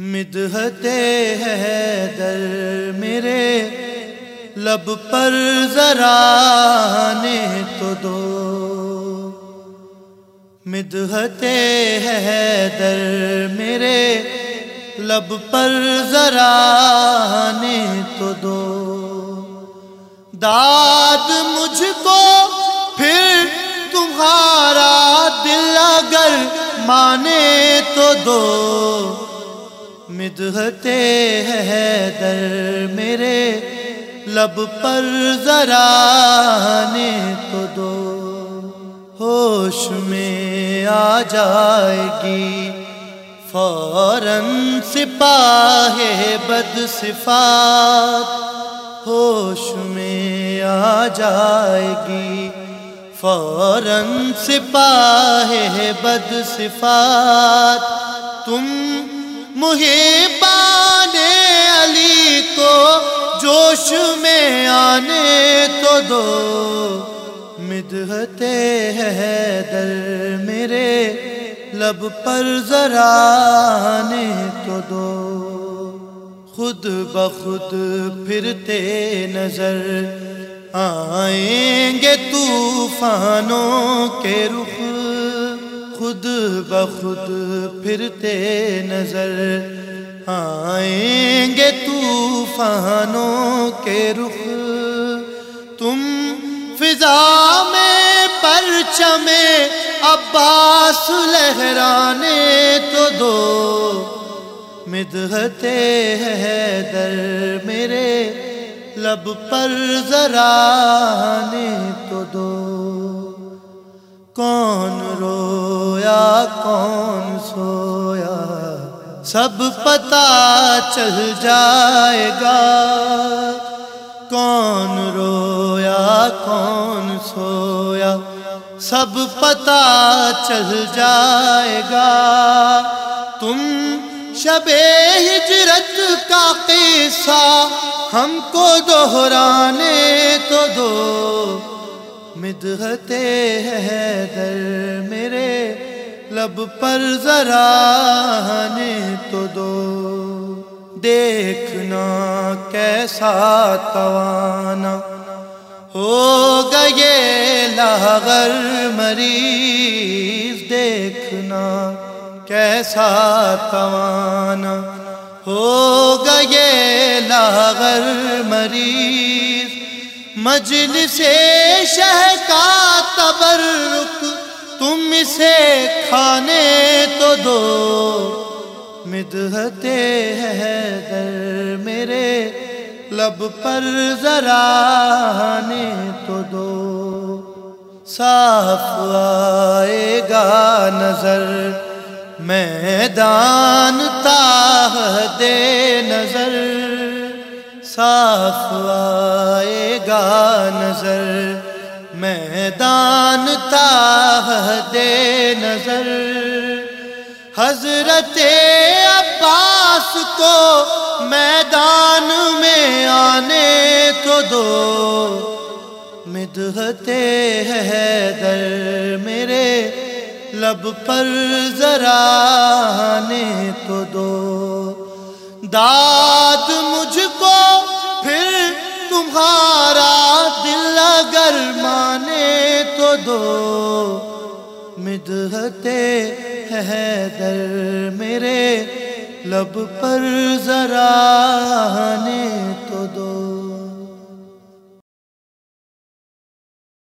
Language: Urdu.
مدحتے ہے در میرے لب پر ذرا آنے تو دو۔ مدحتے ہے در میرے لب پر ذرا آنے تو دو۔ داد مجھ کو پھر تمہارا دل اگر مانے تو دو۔ مدحتے ہے در میرے لب پر ذرا آنے تو دو ہوش میں آ جائے گی۔ فوراً سپاہ بد صفات ہوش میں آ جائے گی۔ فوراً سپاہ بد صفات تم محبان علی کو جوش میں آنے تو دو۔ مدحتے ہے در میرے لب پر ذرا آنے تو دو۔ خود بخود پھرتے نظر آئیں گے طوفانوں کے رخ۔ خود بخود پھرتے نظر آئیں گے طوفانوں کے رخ۔ تم فضا میں پرچم عباس لہرانے تو دو۔ مدحتے ہے در میرے لب پر ذرا آنے تو دو۔ کون کون سویا؟ سب پتا چل جائے گا۔ کون رویا، کون سویا؟ سب پتا چل جائے گا۔ تم شب ہجرت کا قصہ ہم کو دہرانے تو دو۔ مدحتے ہے در میرے لب پر ذرا آنے تو دو۔ دیکھنا کیسا توانا۔ ہو گئے لاغر مریض، دیکھنا کیسا توانا۔ ہو گئے لاغر مریض، مجلس شہ کا تبرک تم اسے کھانے تو دو۔ مدحتے ہے در میرے، لب پر ذرا آنے تو دو۔ صاف آئے گا نظر، میدان تاہ دے نظر۔ صاف آئے گا نظر میدان تاہ دے نظر۔ حضرت عباس کو میدان میں آنے تو دو۔ مدحتے ہے در میرے لب پر ذرا آنے تو دو۔ داد مجھ کو کو دو مدحتے حیدر میرے لب پر ذرا نے تو دو